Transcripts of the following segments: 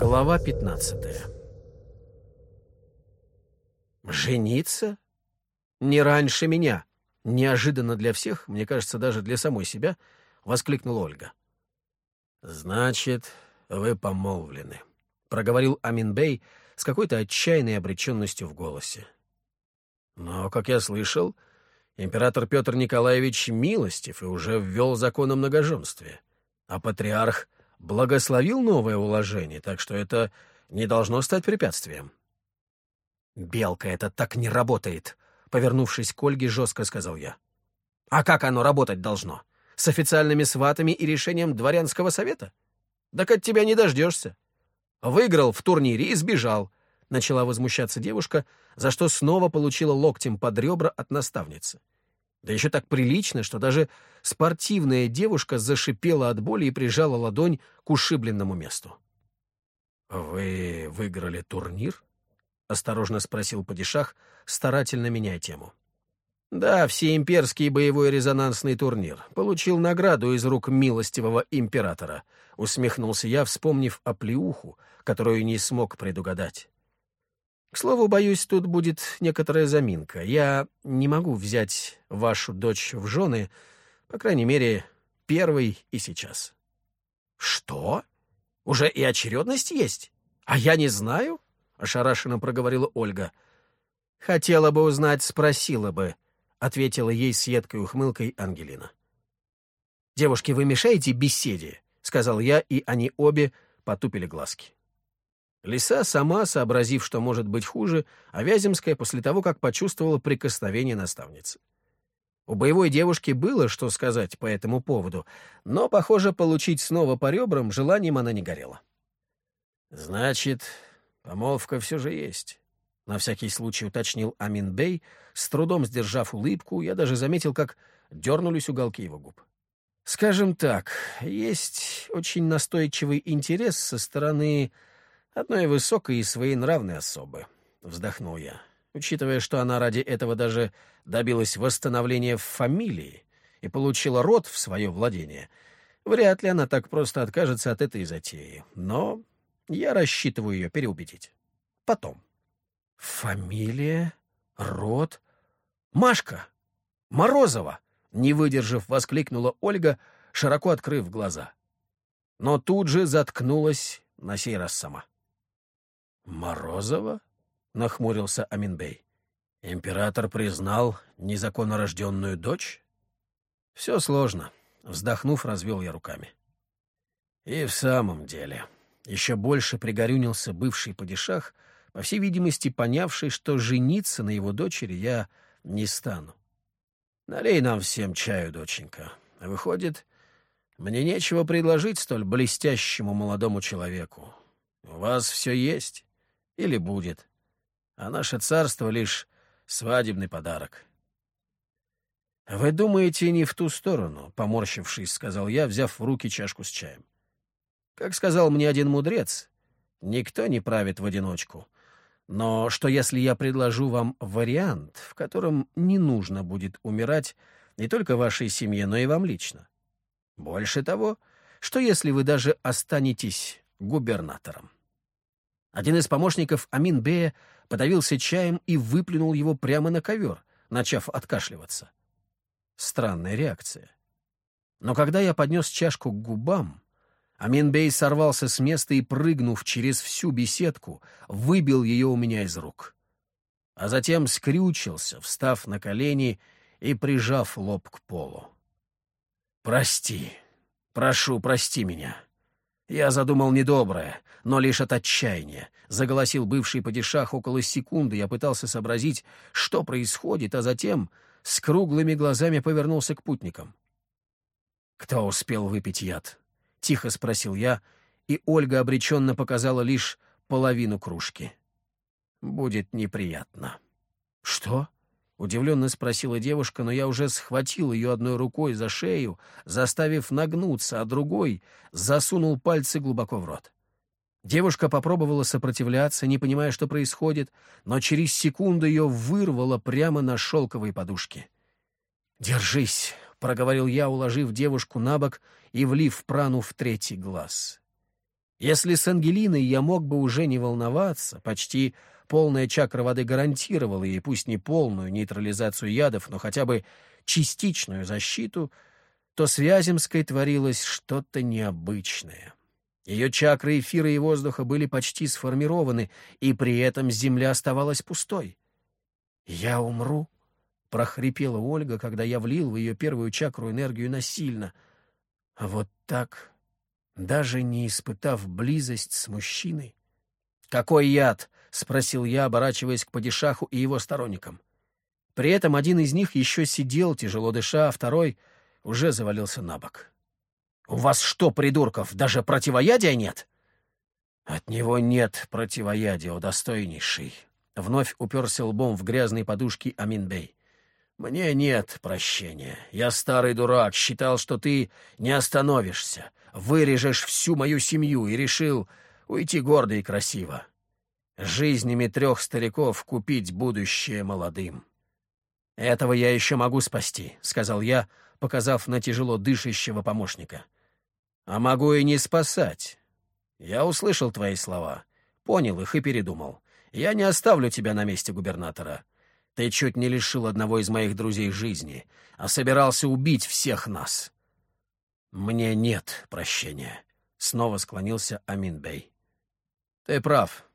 Глава 15 «Жениться? Не раньше меня!» Неожиданно для всех, мне кажется, даже для самой себя, воскликнула Ольга. «Значит, вы помолвлены», — проговорил Аминбей с какой-то отчаянной обреченностью в голосе. «Но, как я слышал, император Петр Николаевич милостив и уже ввел закон о многоженстве, а патриарх благословил новое уложение, так что это не должно стать препятствием». «Белка, это так не работает», — повернувшись к Ольге, жестко сказал я. «А как оно работать должно? С официальными сватами и решением дворянского совета? Так от тебя не дождешься. Выиграл в турнире и сбежал», — начала возмущаться девушка, за что снова получила локтем под ребра от наставницы. Да еще так прилично, что даже спортивная девушка зашипела от боли и прижала ладонь к ушибленному месту. «Вы выиграли турнир?» — осторожно спросил Падишах, старательно меняя тему. «Да, всеимперский боевой резонансный турнир. Получил награду из рук милостивого императора», — усмехнулся я, вспомнив о плеуху, которую не смог предугадать. «К слову, боюсь, тут будет некоторая заминка. Я не могу взять вашу дочь в жены, по крайней мере, первой и сейчас». «Что? Уже и очередность есть? А я не знаю?» — ошарашенно проговорила Ольга. «Хотела бы узнать, спросила бы», — ответила ей с едкой ухмылкой Ангелина. «Девушки, вы мешаете беседе», — сказал я, и они обе потупили глазки. Лиса сама, сообразив, что может быть хуже, а Вяземская после того, как почувствовала прикосновение наставницы. У боевой девушки было что сказать по этому поводу, но, похоже, получить снова по ребрам желанием она не горела. «Значит, Помолвка все же есть. На всякий случай уточнил Амин Бей, с трудом сдержав улыбку, я даже заметил, как дернулись уголки его губ. Скажем так, есть очень настойчивый интерес со стороны одной высокой и своенравной особы, вздохнул я, учитывая, что она ради этого даже добилась восстановления фамилии и получила род в свое владение. Вряд ли она так просто откажется от этой затеи. Но я рассчитываю ее переубедить. Потом. Фамилия? Род? Машка! Морозова! Не выдержав, воскликнула Ольга, широко открыв глаза. Но тут же заткнулась на сей раз сама. «Морозова?» — нахмурился Аминбей. «Император признал незаконнорожденную дочь?» «Все сложно», — вздохнув, развел я руками. «И в самом деле...» Еще больше пригорюнился бывший падишах, по всей видимости, понявший, что жениться на его дочери я не стану. Налей нам всем чаю, доченька. Выходит, мне нечего предложить столь блестящему молодому человеку. У вас все есть или будет, а наше царство — лишь свадебный подарок. «Вы думаете не в ту сторону», — поморщившись, сказал я, взяв в руки чашку с чаем. Как сказал мне один мудрец, никто не правит в одиночку. Но что если я предложу вам вариант, в котором не нужно будет умирать не только вашей семье, но и вам лично? Больше того, что если вы даже останетесь губернатором? Один из помощников Амин-Бея подавился чаем и выплюнул его прямо на ковер, начав откашливаться. Странная реакция. Но когда я поднес чашку к губам, Аминбей сорвался с места и, прыгнув через всю беседку, выбил ее у меня из рук. А затем скрючился, встав на колени и прижав лоб к полу. «Прости, прошу, прости меня. Я задумал недоброе, но лишь от отчаяния», — заголосил бывший падишах около секунды. Я пытался сообразить, что происходит, а затем с круглыми глазами повернулся к путникам. «Кто успел выпить яд?» — тихо спросил я, и Ольга обреченно показала лишь половину кружки. «Будет неприятно». «Что?» — удивленно спросила девушка, но я уже схватил ее одной рукой за шею, заставив нагнуться, а другой засунул пальцы глубоко в рот. Девушка попробовала сопротивляться, не понимая, что происходит, но через секунду ее вырвало прямо на шелковой подушке. «Держись!» — проговорил я, уложив девушку на бок и влив прану в третий глаз. Если с Ангелиной я мог бы уже не волноваться, почти полная чакра воды гарантировала ей пусть не полную нейтрализацию ядов, но хотя бы частичную защиту, то с Вяземской творилось что-то необычное. Ее чакры эфира и воздуха были почти сформированы, и при этом земля оставалась пустой. «Я умру», — прохрипела Ольга, когда я влил в ее первую чакру энергию насильно. Вот так даже не испытав близость с мужчиной. «Какой яд?» — спросил я, оборачиваясь к падишаху и его сторонникам. При этом один из них еще сидел, тяжело дыша, а второй уже завалился на бок. «У вас что, придурков, даже противоядия нет?» «От него нет противоядия, о достойнейший», — вновь уперся лбом в грязные подушки Аминбей. «Мне нет прощения. Я старый дурак, считал, что ты не остановишься, вырежешь всю мою семью и решил уйти гордо и красиво. Жизнями трех стариков купить будущее молодым». «Этого я еще могу спасти», — сказал я, показав на тяжело дышащего помощника. «А могу и не спасать. Я услышал твои слова, понял их и передумал. Я не оставлю тебя на месте губернатора». Ты чуть не лишил одного из моих друзей жизни, а собирался убить всех нас. Мне нет прощения. Снова склонился Аминбей. Ты прав.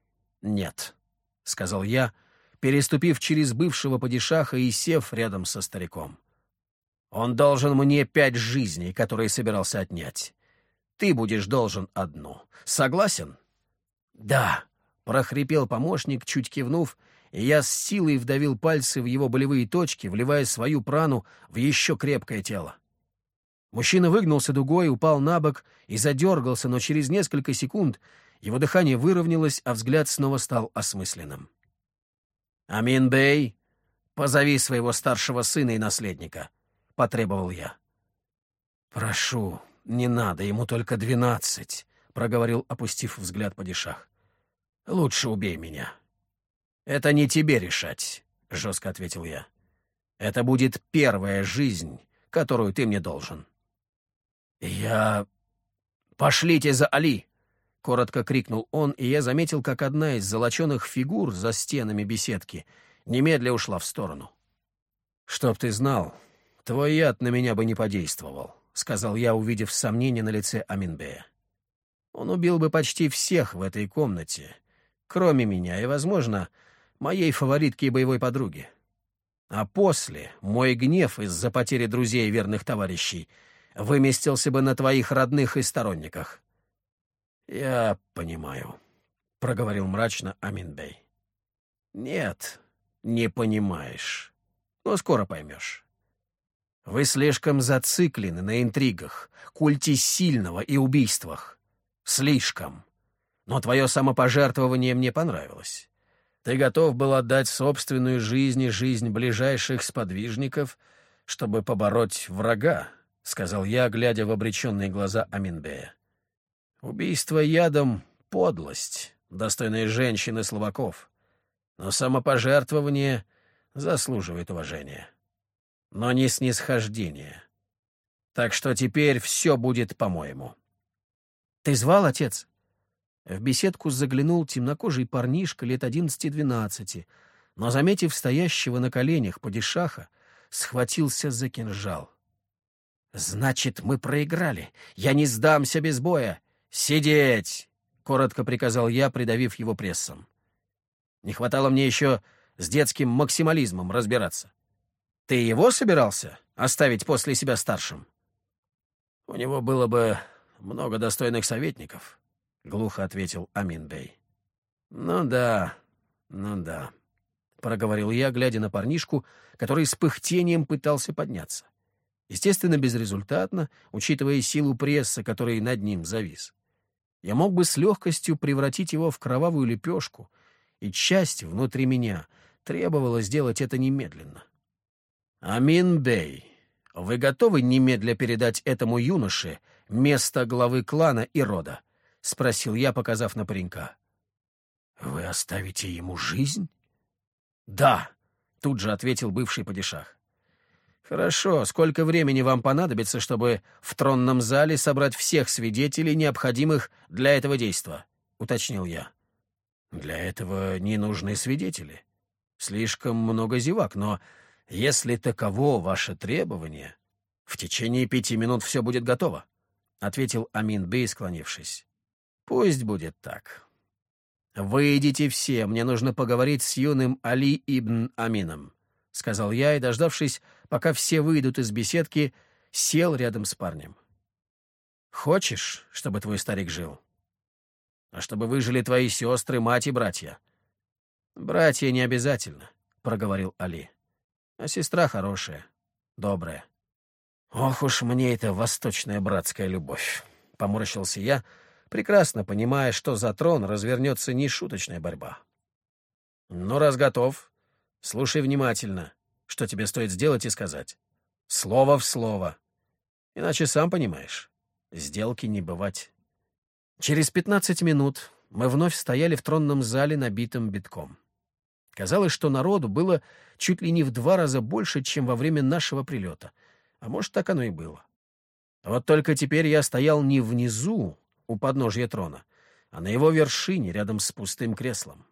Нет, — сказал я, переступив через бывшего падишаха и сев рядом со стариком. Он должен мне пять жизней, которые собирался отнять. Ты будешь должен одну. Согласен? Да, — прохрипел помощник, чуть кивнув, — и я с силой вдавил пальцы в его болевые точки, вливая свою прану в еще крепкое тело. Мужчина выгнулся дугой, упал на бок и задергался, но через несколько секунд его дыхание выровнялось, а взгляд снова стал осмысленным. «Амин Бей, позови своего старшего сына и наследника», — потребовал я. «Прошу, не надо, ему только двенадцать», — проговорил, опустив взгляд падишах. «Лучше убей меня». «Это не тебе решать», — жестко ответил я. «Это будет первая жизнь, которую ты мне должен». «Я... Пошлите за Али!» — коротко крикнул он, и я заметил, как одна из золоченых фигур за стенами беседки немедля ушла в сторону. «Чтоб ты знал, твой яд на меня бы не подействовал», — сказал я, увидев сомнение на лице Аминбея. «Он убил бы почти всех в этой комнате, кроме меня, и, возможно, моей фаворитки и боевой подруги. А после мой гнев из-за потери друзей и верных товарищей выместился бы на твоих родных и сторонниках. — Я понимаю, — проговорил мрачно Аминбей. — Нет, не понимаешь. Но скоро поймешь. Вы слишком зациклены на интригах, культе сильного и убийствах. Слишком. Но твое самопожертвование мне понравилось. Ты готов был отдать собственную жизнь и жизнь ближайших сподвижников, чтобы побороть врага, — сказал я, глядя в обреченные глаза Аминбея. Убийство ядом — подлость, достойная женщины Словаков, но самопожертвование заслуживает уважения, но не снисхождения. Так что теперь все будет по-моему. — Ты звал, отец? В беседку заглянул темнокожий парнишка лет одиннадцати-двенадцати, но, заметив стоящего на коленях падишаха, схватился за кинжал. «Значит, мы проиграли. Я не сдамся без боя. Сидеть!» — коротко приказал я, придавив его прессом. Не хватало мне еще с детским максимализмом разбираться. Ты его собирался оставить после себя старшим? У него было бы много достойных советников, — глухо ответил Аминбей. «Ну да, ну да», — проговорил я, глядя на парнишку, который с пыхтением пытался подняться. Естественно, безрезультатно, учитывая силу пресса, который над ним завис. Я мог бы с легкостью превратить его в кровавую лепешку, и часть внутри меня требовала сделать это немедленно. «Амин-бей, вы готовы немедля передать этому юноше место главы клана и рода?» — спросил я, показав на паренька. «Вы оставите ему жизнь?» «Да», — тут же ответил бывший падишах. Хорошо. Сколько времени вам понадобится, чтобы в тронном зале собрать всех свидетелей, необходимых для этого действа? Уточнил я. Для этого не нужны свидетели. Слишком много зевак, но если таково ваше требование, в течение пяти минут все будет готово, — ответил Амин Бей, склонившись. Пусть будет так. Выйдите все, мне нужно поговорить с юным Али ибн Амином, — сказал я и, дождавшись, пока все выйдут из беседки, сел рядом с парнем. Хочешь, чтобы твой старик жил? А чтобы выжили твои сестры, мать и братья? Братья не обязательно, — проговорил Али. А сестра хорошая, добрая. Ох уж мне эта восточная братская любовь, — поморщился я, прекрасно понимая, что за трон развернется нешуточная борьба. Ну, раз готов, слушай внимательно, что тебе стоит сделать и сказать. Слово в слово. Иначе сам понимаешь, сделки не бывать. Через пятнадцать минут мы вновь стояли в тронном зале, набитом битком. Казалось, что народу было чуть ли не в два раза больше, чем во время нашего прилета. А может, так оно и было. Вот только теперь я стоял не внизу, у подножья трона, а на его вершине, рядом с пустым креслом.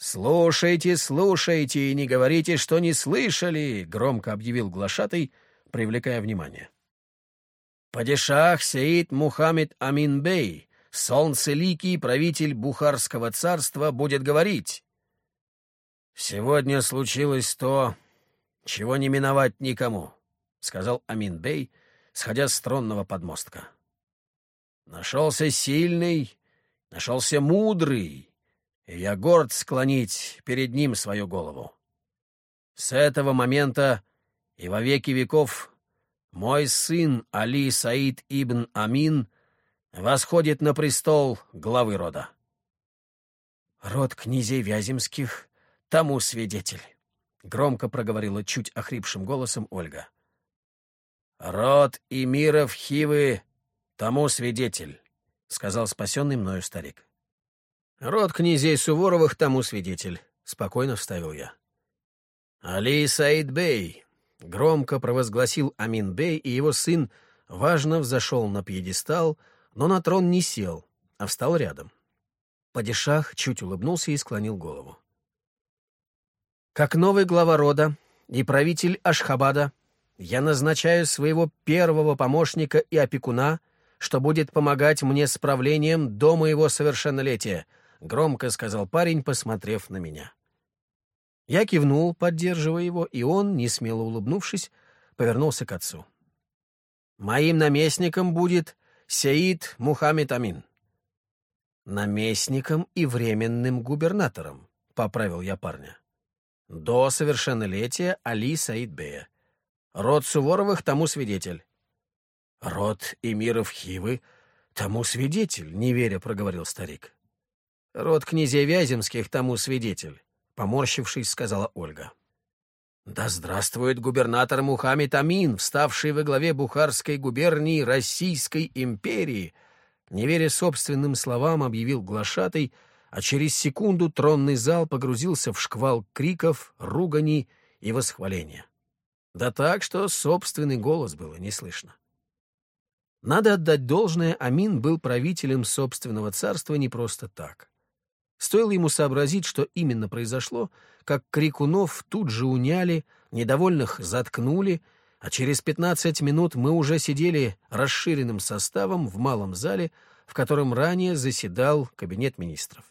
«Слушайте, слушайте и не говорите, что не слышали!» — громко объявил глашатый, привлекая внимание. «Падишах Сеид Мухаммед Амин Бей, солнцеликий правитель Бухарского царства, будет говорить. Сегодня случилось то, чего не миновать никому», — сказал Амин Бей, сходя с тронного подмостка. «Нашелся сильный, нашелся мудрый, и я горд склонить перед ним свою голову. С этого момента и во веки веков мой сын Али Саид ибн Амин восходит на престол главы рода. «Род князей Вяземских тому свидетель», — громко проговорила чуть охрипшим голосом Ольга. «Род Эмиров Хивы тому свидетель», — сказал спасенный мною старик. «Род князей Суворовых тому свидетель», — спокойно вставил я. «Али Саид Бей», — громко провозгласил Амин Бей, и его сын важно взошел на пьедестал, но на трон не сел, а встал рядом. Падишах чуть улыбнулся и склонил голову. «Как новый глава рода и правитель Ашхабада, я назначаю своего первого помощника и опекуна, что будет помогать мне с правлением до моего совершеннолетия —— громко сказал парень, посмотрев на меня. Я кивнул, поддерживая его, и он, несмело улыбнувшись, повернулся к отцу. «Моим наместником будет Сеид Мухаммед Амин». «Наместником и временным губернатором», — поправил я парня. «До совершеннолетия Али Саид Бея. Род Суворовых тому свидетель». «Род Эмиров Хивы тому свидетель», — не веря проговорил старик. Род князей Вяземских тому свидетель, — поморщившись, сказала Ольга. Да здравствует губернатор Мухаммед Амин, вставший во главе Бухарской губернии Российской империи, не веря собственным словам, объявил глашатый, а через секунду тронный зал погрузился в шквал криков, руганий и восхваления. Да так, что собственный голос было не слышно. Надо отдать должное, Амин был правителем собственного царства не просто так. Стоило ему сообразить, что именно произошло, как крикунов тут же уняли, недовольных заткнули, а через пятнадцать минут мы уже сидели расширенным составом в малом зале, в котором ранее заседал кабинет министров.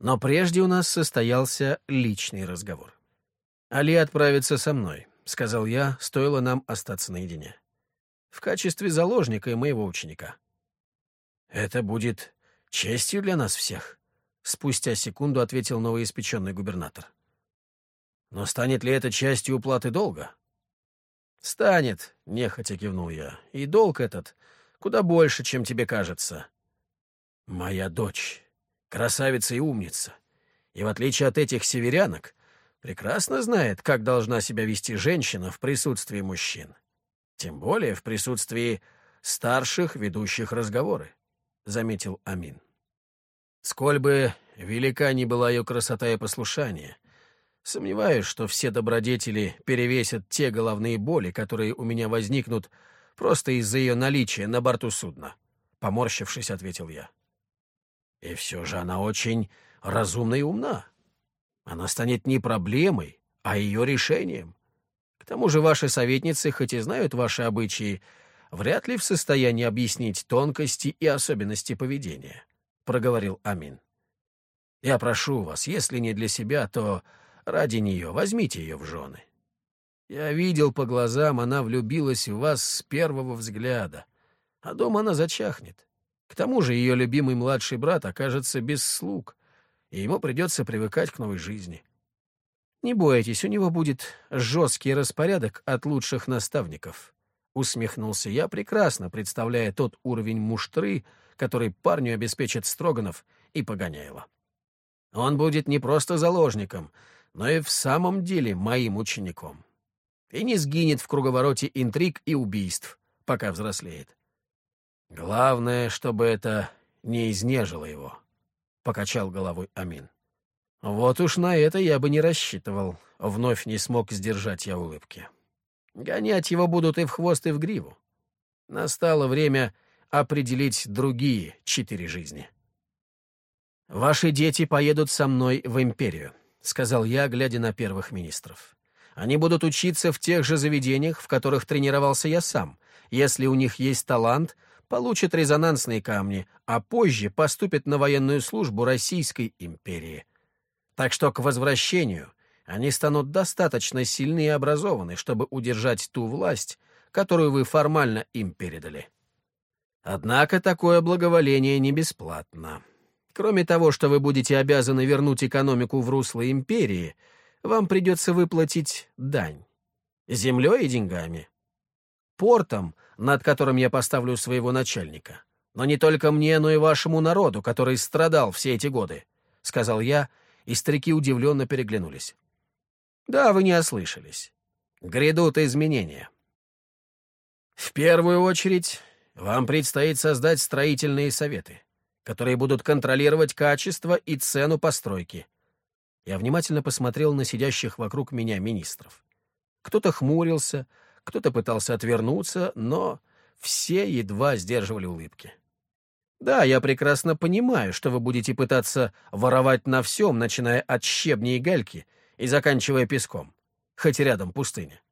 Но прежде у нас состоялся личный разговор. «Али отправится со мной», — сказал я, стоило нам остаться наедине. «В качестве заложника и моего ученика». «Это будет честью для нас всех», — спустя секунду ответил новоиспеченный губернатор. «Но станет ли это частью уплаты долга?» «Станет», — нехотя кивнул я, — «и долг этот куда больше, чем тебе кажется». «Моя дочь, красавица и умница, и в отличие от этих северянок, прекрасно знает, как должна себя вести женщина в присутствии мужчин, тем более в присутствии старших, ведущих разговоры», — заметил Амин. Сколь бы велика ни была ее красота и послушание, Сомневаюсь, что все добродетели перевесят те головные боли, которые у меня возникнут просто из-за ее наличия на борту судна. Поморщившись, ответил я. И все же она очень разумна и умна. Она станет не проблемой, а ее решением. К тому же ваши советницы, хоть и знают ваши обычаи, вряд ли в состоянии объяснить тонкости и особенности поведения, — проговорил Амин. Я прошу вас, если не для себя, то ради нее возьмите ее в жены. Я видел по глазам, она влюбилась в вас с первого взгляда, а дома она зачахнет. К тому же ее любимый младший брат окажется без слуг, и ему придется привыкать к новой жизни. Не бойтесь, у него будет жесткий распорядок от лучших наставников. Усмехнулся я, прекрасно представляя тот уровень муштры, который парню обеспечит Строганов и Погоняева. Он будет не просто заложником, но и в самом деле моим учеником. И не сгинет в круговороте интриг и убийств, пока взрослеет. Главное, чтобы это не изнежило его, — покачал головой Амин. Вот уж на это я бы не рассчитывал. Вновь не смог сдержать я улыбки. Гонять его будут и в хвост, и в гриву. Настало время определить другие четыре жизни. «Ваши дети поедут со мной в империю», — сказал я, глядя на первых министров. «Они будут учиться в тех же заведениях, в которых тренировался я сам. Если у них есть талант, получат резонансные камни, а позже поступят на военную службу Российской империи. Так что к возвращению они станут достаточно сильны и образованы, чтобы удержать ту власть, которую вы формально им передали. Однако такое благоволение не бесплатно. Кроме того, что вы будете обязаны вернуть экономику в русло империи, вам придется выплатить дань. Землей и деньгами. Портом, над которым я поставлю своего начальника. Но не только мне, но и вашему народу, который страдал все эти годы, — сказал я, и старики удивленно переглянулись. Да, вы не ослышались. Грядут изменения. В первую очередь, вам предстоит создать строительные советы которые будут контролировать качество и цену постройки. Я внимательно посмотрел на сидящих вокруг меня министров. Кто-то хмурился, кто-то пытался отвернуться, но все едва сдерживали улыбки. Да, я прекрасно понимаю, что вы будете пытаться воровать на всем, начиная от щебня и гальки и заканчивая песком, хоть рядом пустыня.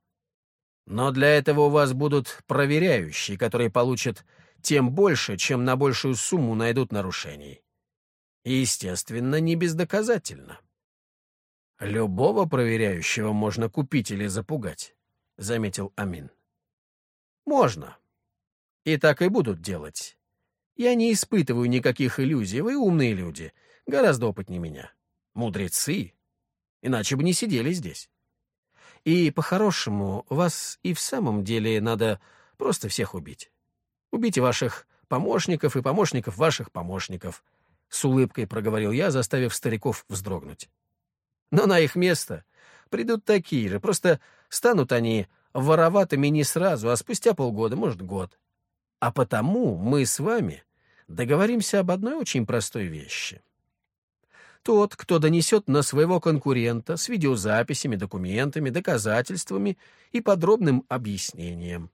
Но для этого у вас будут проверяющие, которые получат тем больше, чем на большую сумму найдут нарушений. И, естественно, не бездоказательно. «Любого проверяющего можно купить или запугать», — заметил Амин. «Можно. И так и будут делать. Я не испытываю никаких иллюзий, вы умные люди, гораздо опытнее меня. Мудрецы. Иначе бы не сидели здесь. И, по-хорошему, вас и в самом деле надо просто всех убить. Убейте ваших помощников и помощников ваших помощников», — с улыбкой проговорил я, заставив стариков вздрогнуть. «Но на их место придут такие же, просто станут они вороватыми не сразу, а спустя полгода, может, год. А потому мы с вами договоримся об одной очень простой вещи. Тот, кто донесет на своего конкурента с видеозаписями, документами, доказательствами и подробным объяснением,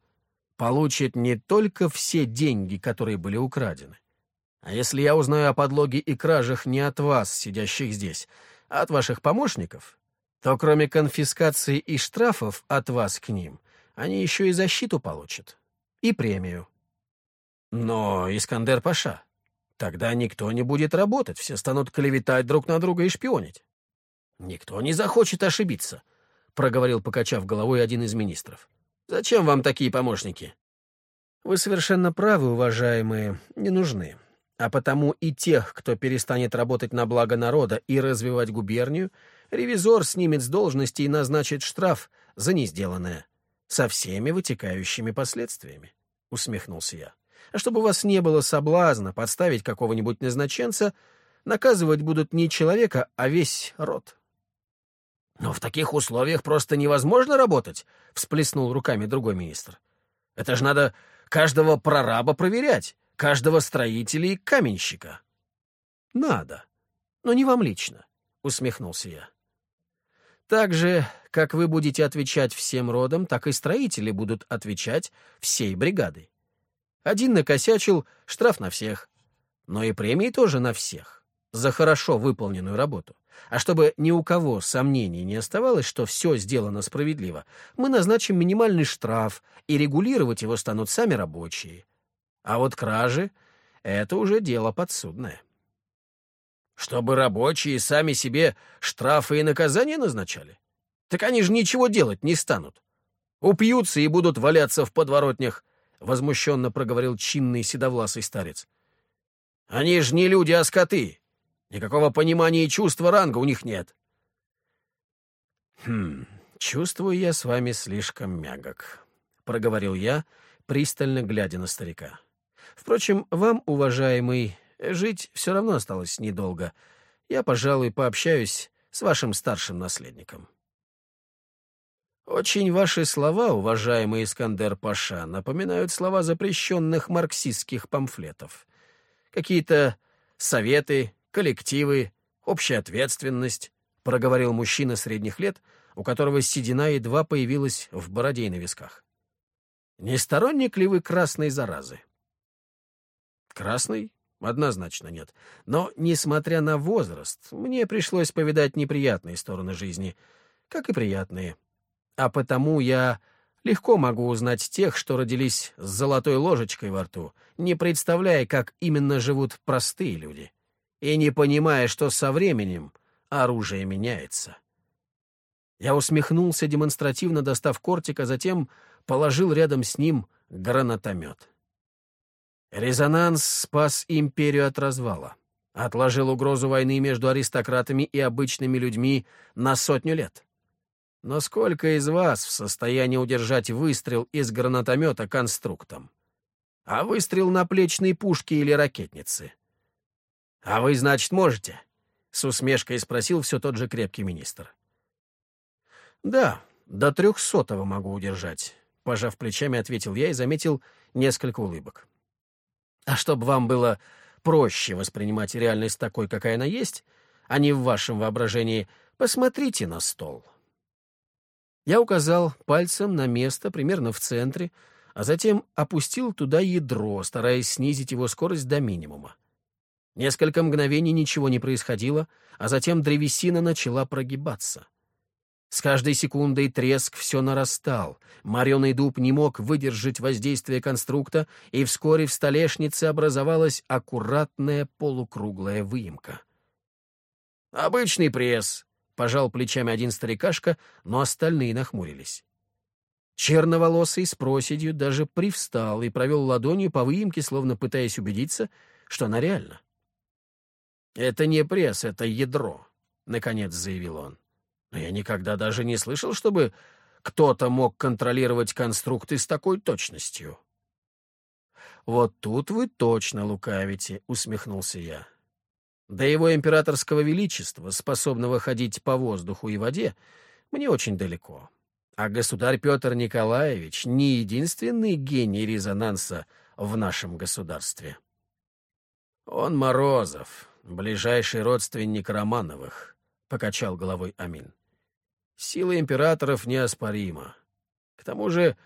получит не только все деньги, которые были украдены. А если я узнаю о подлоге и кражах не от вас, сидящих здесь, а от ваших помощников, то кроме конфискации и штрафов от вас к ним, они еще и защиту получат. И премию. Но, Искандер Паша, тогда никто не будет работать, все станут клеветать друг на друга и шпионить. Никто не захочет ошибиться, — проговорил, покачав головой один из министров. Зачем вам такие помощники? Вы совершенно правы, уважаемые, не нужны. А потому и тех, кто перестанет работать на благо народа и развивать губернию, ревизор снимет с должности и назначит штраф за несделанное, со всеми вытекающими последствиями, — усмехнулся я. Чтобы у вас не было соблазна подставить какого-нибудь назначенца, наказывать будут не человека, а весь род. «Но в таких условиях просто невозможно работать», — всплеснул руками другой министр. «Это же надо каждого прораба проверять, каждого строителя и каменщика». «Надо, но не вам лично», — усмехнулся я. так же, как вы будете отвечать всем родам, так и строители будут отвечать всей бригадой. Один накосячил, штраф на всех. Но и премии тоже на всех. За хорошо выполненную работу. А чтобы ни у кого сомнений не оставалось, что все сделано справедливо, мы назначим минимальный штраф, и регулировать его станут сами рабочие. А вот кражи — это уже дело подсудное. Чтобы рабочие сами себе штрафы и наказания назначали? Так они же ничего делать не станут. Упьются и будут валяться в подворотнях, — возмущенно проговорил чинный седовласый старец. «Они же не люди, а скоты. Никакого понимания и чувства ранга у них нет». «Хм, чувствую я с вами слишком мягок», — проговорил я, пристально глядя на старика. «Впрочем, вам, уважаемый, жить все равно осталось недолго. Я, пожалуй, пообщаюсь с вашим старшим наследником». Очень ваши слова, уважаемый Искандер Паша, напоминают слова запрещенных марксистских памфлетов. Какие-то советы, коллективы, общая ответственность, проговорил мужчина средних лет, у которого седина едва появилась в бороде и на висках. Не сторонник ли вы красной заразы? Красный? Однозначно нет. Но, несмотря на возраст, мне пришлось повидать неприятные стороны жизни, как и приятные а потому я легко могу узнать тех, что родились с золотой ложечкой во рту, не представляя, как именно живут простые люди, и не понимая, что со временем оружие меняется. Я усмехнулся, демонстративно достав кортик, а затем положил рядом с ним гранатомет. Резонанс спас империю от развала, отложил угрозу войны между аристократами и обычными людьми на сотню лет. Но сколько из вас в состоянии удержать выстрел из гранатомета конструктом? А выстрел на плечной пушке или ракетнице? А вы, значит, можете? С усмешкой спросил все тот же крепкий министр. Да, до трехсотого могу удержать, пожав плечами, ответил я и заметил несколько улыбок. А чтобы вам было проще воспринимать реальность такой, какая она есть, а не в вашем воображении, посмотрите на стол. Я указал пальцем на место примерно в центре, а затем опустил туда ядро, стараясь снизить его скорость до минимума. Несколько мгновений ничего не происходило, а затем древесина начала прогибаться. С каждой секундой треск все нарастал. Мореный дуб не мог выдержать воздействие конструкта, и вскоре в столешнице образовалась аккуратная полукруглая выемка. «Обычный пресс», Пожал плечами один старикашка, но остальные нахмурились. Черноволосый с проседью даже привстал и провел ладонью по выемке, словно пытаясь убедиться, что она реальна. «Это не пресс, это ядро», — наконец заявил он. «Но я никогда даже не слышал, чтобы кто-то мог контролировать конструкты с такой точностью». «Вот тут вы точно лукавите», — усмехнулся я. До его императорского величества, способного ходить по воздуху и воде, мне очень далеко. А государь Петр Николаевич не единственный гений резонанса в нашем государстве. Он Морозов, ближайший родственник Романовых, — покачал головой Амин. Сила императоров неоспорима. К тому же,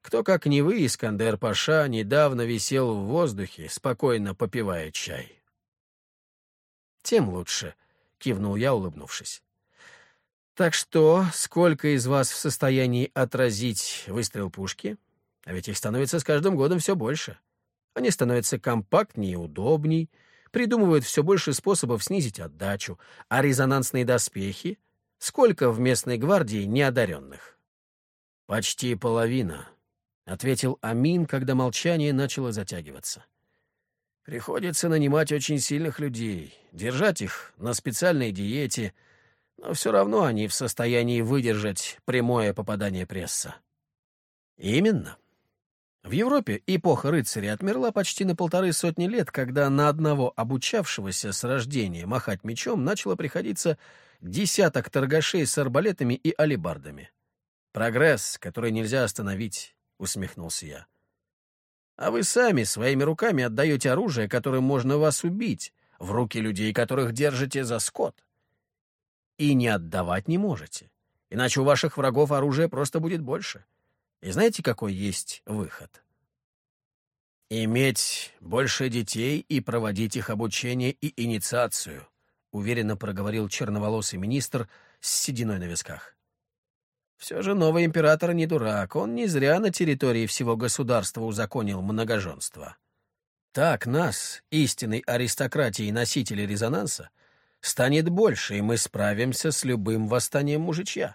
кто, как не вы, Искандер Паша, недавно висел в воздухе, спокойно попивая чай тем лучше», — кивнул я, улыбнувшись. «Так что, сколько из вас в состоянии отразить выстрел пушки? А ведь их становится с каждым годом все больше. Они становятся компактнее и удобней, придумывают все больше способов снизить отдачу, а резонансные доспехи? Сколько в местной гвардии неодаренных?» «Почти половина», — ответил Амин, когда молчание начало затягиваться. Приходится нанимать очень сильных людей, держать их на специальной диете, но все равно они в состоянии выдержать прямое попадание пресса. Именно. В Европе эпоха рыцаря отмерла почти на полторы сотни лет, когда на одного обучавшегося с рождения махать мечом начало приходиться десяток торгашей с арбалетами и алебардами. Прогресс, который нельзя остановить, — усмехнулся я. А вы сами своими руками отдаете оружие, которым можно вас убить, в руки людей, которых держите за скот. И не отдавать не можете. Иначе у ваших врагов оружия просто будет больше. И знаете, какой есть выход? Иметь больше детей и проводить их обучение и инициацию, уверенно проговорил черноволосый министр с сединой на висках. Все же новый император не дурак, он не зря на территории всего государства узаконил многоженство. Так нас, истинной аристократии и носителей резонанса, станет больше, и мы справимся с любым восстанием мужичья.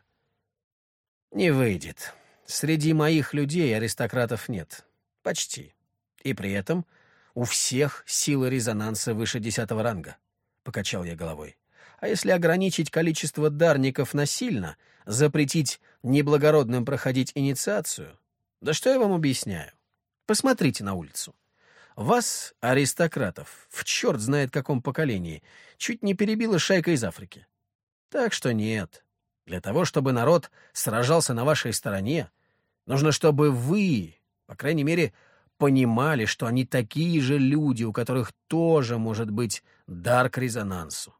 Не выйдет. Среди моих людей аристократов нет. Почти. И при этом у всех сила резонанса выше десятого ранга, — покачал я головой. А если ограничить количество дарников насильно, запретить неблагородным проходить инициацию? Да что я вам объясняю? Посмотрите на улицу. Вас, аристократов, в черт знает каком поколении, чуть не перебила шайка из Африки. Так что нет. Для того, чтобы народ сражался на вашей стороне, нужно, чтобы вы, по крайней мере, понимали, что они такие же люди, у которых тоже может быть дар к резонансу.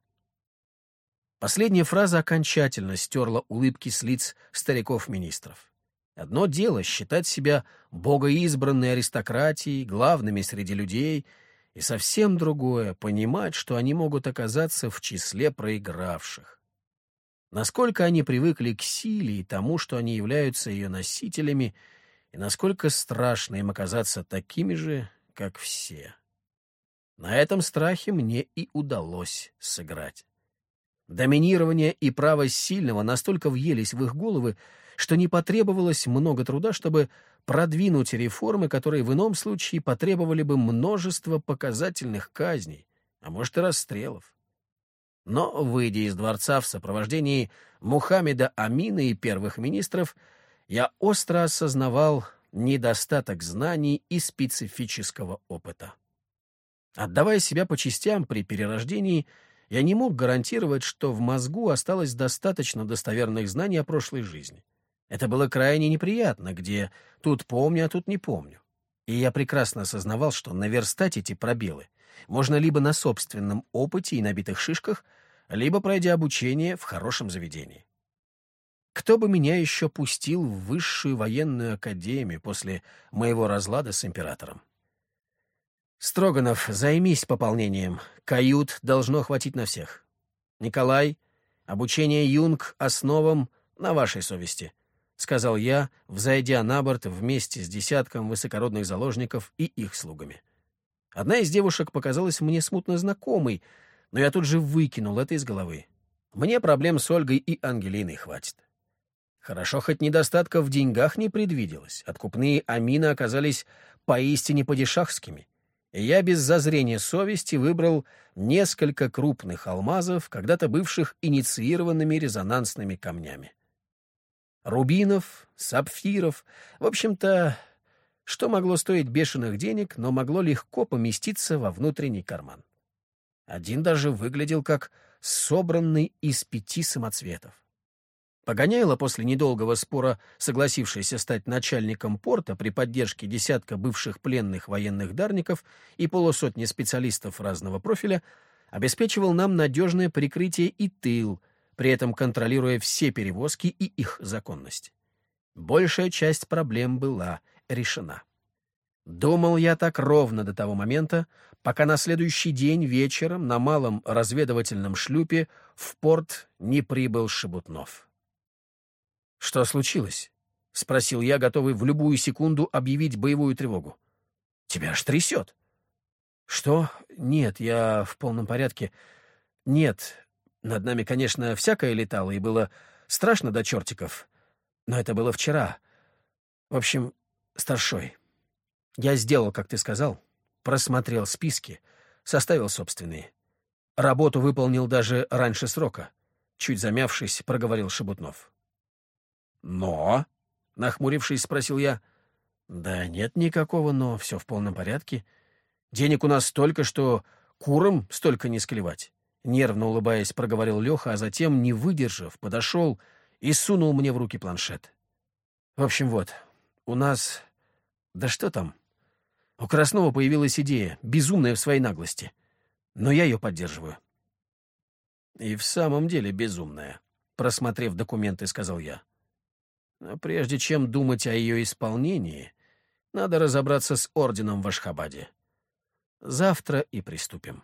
Последняя фраза окончательно стерла улыбки с лиц стариков-министров. Одно дело — считать себя богоизбранной аристократией, главными среди людей, и совсем другое — понимать, что они могут оказаться в числе проигравших. Насколько они привыкли к силе и тому, что они являются ее носителями, и насколько страшно им оказаться такими же, как все. На этом страхе мне и удалось сыграть. Доминирование и право сильного настолько въелись в их головы, что не потребовалось много труда, чтобы продвинуть реформы, которые в ином случае потребовали бы множество показательных казней, а может и расстрелов. Но, выйдя из дворца в сопровождении Мухаммеда Амина и первых министров, я остро осознавал недостаток знаний и специфического опыта. Отдавая себя по частям при перерождении, я не мог гарантировать, что в мозгу осталось достаточно достоверных знаний о прошлой жизни. Это было крайне неприятно, где тут помню, а тут не помню. И я прекрасно осознавал, что наверстать эти пробелы можно либо на собственном опыте и набитых шишках, либо пройдя обучение в хорошем заведении. Кто бы меня еще пустил в высшую военную академию после моего разлада с императором? Строганов, займись пополнением. Кают должно хватить на всех. Николай, обучение юнг основам на вашей совести. — сказал я, взойдя на борт вместе с десятком высокородных заложников и их слугами. Одна из девушек показалась мне смутно знакомой, но я тут же выкинул это из головы. Мне проблем с Ольгой и Ангелиной хватит. Хорошо, хоть недостатка в деньгах не предвиделось. Откупные амины оказались поистине падишахскими. Я без зазрения совести выбрал несколько крупных алмазов, когда-то бывших инициированными резонансными камнями рубинов, сапфиров. В общем-то, что могло стоить бешеных денег, но могло легко поместиться во внутренний карман. Один даже выглядел как собранный из пяти самоцветов. Погоняйло после недолгого спора, согласившийся стать начальником порта при поддержке десятка бывших пленных военных дарников и полусотни специалистов разного профиля, обеспечивал нам надежное прикрытие и тыл, при этом контролируя все перевозки и их законность. Большая часть проблем была решена. Думал я так ровно до того момента, пока на следующий день вечером на малом разведывательном шлюпе в порт не прибыл Шебутнов. «Что случилось?» — спросил я, готовый в любую секунду объявить боевую тревогу. «Тебя аж трясет». «Что? Нет, я в полном порядке. Нет, над нами, конечно, всякое летало, и было страшно до чертиков. Но это было вчера. В общем, старшой, я сделал, как ты сказал, просмотрел списки, составил собственные. Работу выполнил даже раньше срока. Чуть замявшись, проговорил Шебутнов. «Но?» — нахмурившись, спросил я. «Да нет никакого «но», все в полном порядке. Денег у нас столько, что курам столько не склевать. Нервно улыбаясь, проговорил Леха, а затем, не выдержав, подошел и сунул мне в руки планшет. В общем, вот, у нас... Да что там? У Краснова появилась идея, безумная в своей наглости. Но я ее поддерживаю. И в самом деле безумная, просмотрев документы, сказал я. Но прежде чем думать о ее исполнении, надо разобраться с орденом в Ашхабаде. Завтра и приступим.